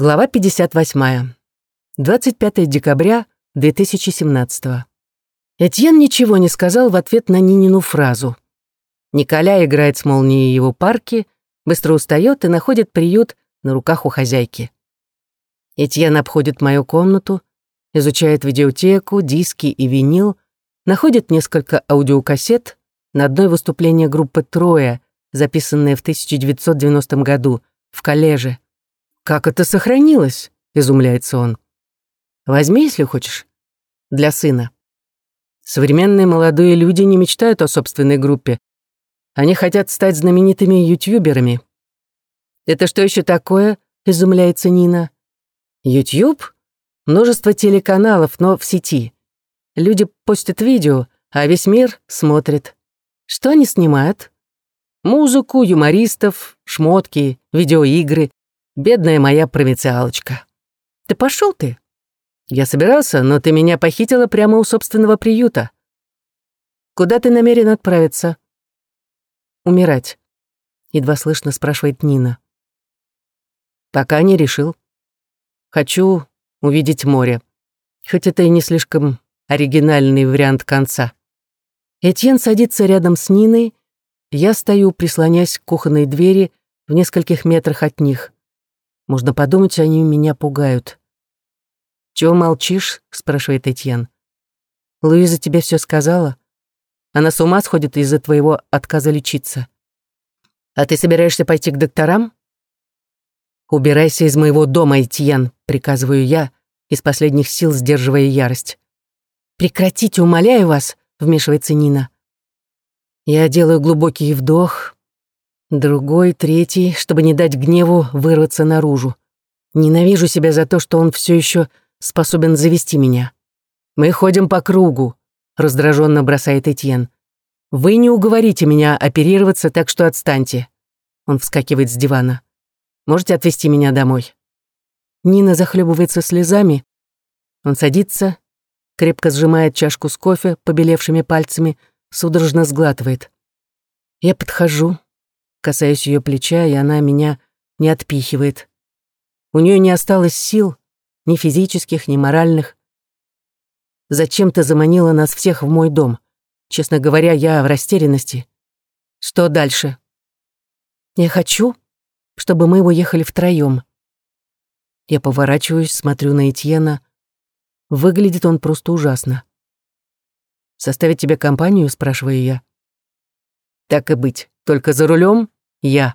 Глава 58. 25 декабря 2017. Этьен ничего не сказал в ответ на Нинину фразу. Николя играет с молнией его парки, быстро устает и находит приют на руках у хозяйки. Этьен обходит мою комнату, изучает видеотеку, диски и винил, находит несколько аудиокассет, на одной выступление группы «Троя», записанное в 1990 году в коллеже. «Как это сохранилось?» — изумляется он. «Возьми, если хочешь. Для сына». Современные молодые люди не мечтают о собственной группе. Они хотят стать знаменитыми ютуберами. «Это что еще такое?» — изумляется Нина. «Ютуб? Множество телеканалов, но в сети. Люди постят видео, а весь мир смотрит. Что они снимают? Музыку, юмористов, шмотки, видеоигры, Бедная моя провинциалочка. Ты пошел ты? Я собирался, но ты меня похитила прямо у собственного приюта. Куда ты намерен отправиться? Умирать. Едва слышно спрашивает Нина. Пока не решил. Хочу увидеть море. Хоть это и не слишком оригинальный вариант конца. Этьен садится рядом с Ниной, я стою, прислонясь к кухонной двери в нескольких метрах от них. Можно подумать, они меня пугают. «Чего молчишь?» — спрашивает Этьен. «Луиза тебе все сказала? Она с ума сходит из-за твоего отказа лечиться. А ты собираешься пойти к докторам?» «Убирайся из моего дома, Этьен», — приказываю я, из последних сил сдерживая ярость. «Прекратите, умоляю вас», — вмешивается Нина. Я делаю глубокий вдох, Другой, третий, чтобы не дать гневу вырваться наружу. Ненавижу себя за то, что он все еще способен завести меня. Мы ходим по кругу, раздраженно бросает Этьен. Вы не уговорите меня оперироваться, так что отстаньте. Он вскакивает с дивана. Можете отвезти меня домой? Нина захлебывается слезами. Он садится, крепко сжимает чашку с кофе побелевшими пальцами, судорожно сглатывает. Я подхожу, касаюсь ее плеча, и она меня не отпихивает. У нее не осталось сил, ни физических, ни моральных. Зачем ты заманила нас всех в мой дом? Честно говоря, я в растерянности. Что дальше? Я хочу, чтобы мы уехали втроем. Я поворачиваюсь, смотрю на Этьена. Выглядит он просто ужасно. «Составить тебе компанию?» — спрашиваю я. «Так и быть. Только за рулем я.